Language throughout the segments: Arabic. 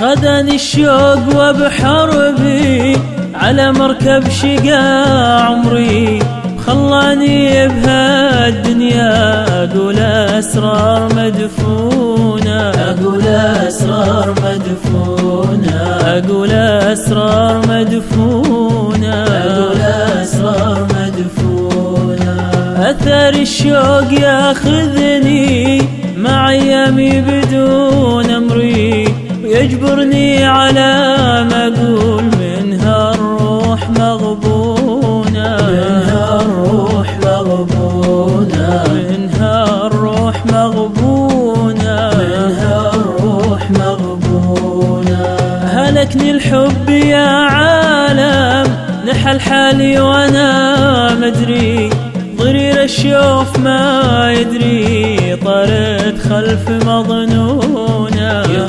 خذني الشوق وبحربي على مركب شقا عمري. خلاني بهالدنيا أقول أسرار مدفونة. أقول أسرار مدفونة. أقول أسرار مدفونة. أقول أسرار مدفونة. أثر الشوق ياخذني مع أيامي بدون ويجبرني على ما أقول منها الروح مغبونة. منها الروح مغبونة. منها الروح مغبونة. منها الروح مغبونة. هلكني الحب يا عالم. نحل حالي وأنا مدري ضرير الشوف ما يدري. طرت خلف مظنونه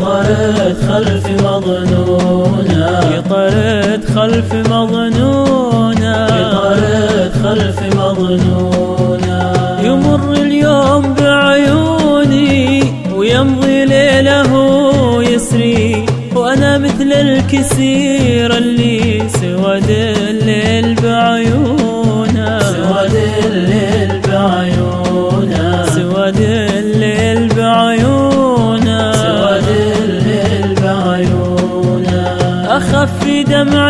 يطرد خلف مظنونا. يطرد خلف مظنونة يطرد خلف مظنونة يمر اليوم بعيوني ويمضي ليلة ويسري وأنا مثل الكسير اللي سودت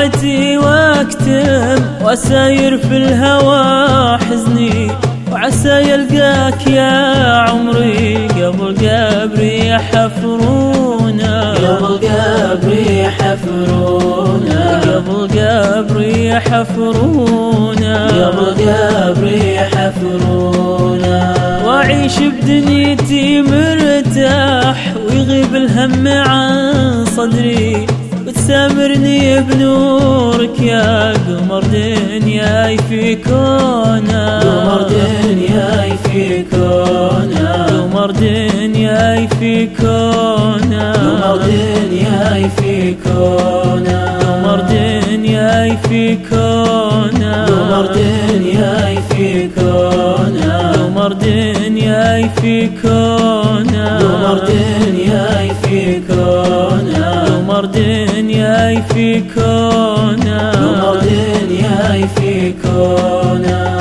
دمعتي واكتم وأساير في الهوى حزني وعسى يلقاك يا عمري. قبل قبري يحفرونا قبل قبري حفرونا قبل قبري يحفرونا قبل قبري حفرونا وأعيش بدنيتي مرتاح ويغيب الهم عن صدري. وتسامرني بنورك يا قمر دنياي في كونه قمر دنياي في كونه قمر دنياي في كونه قمر دنياي في كونه قمر دنياي في كونه قمر دنياي في كونه قمر دنياي في كونه قمر دنياي في كونه قمر دنياي يا فيكونا نمضي يا فيكونا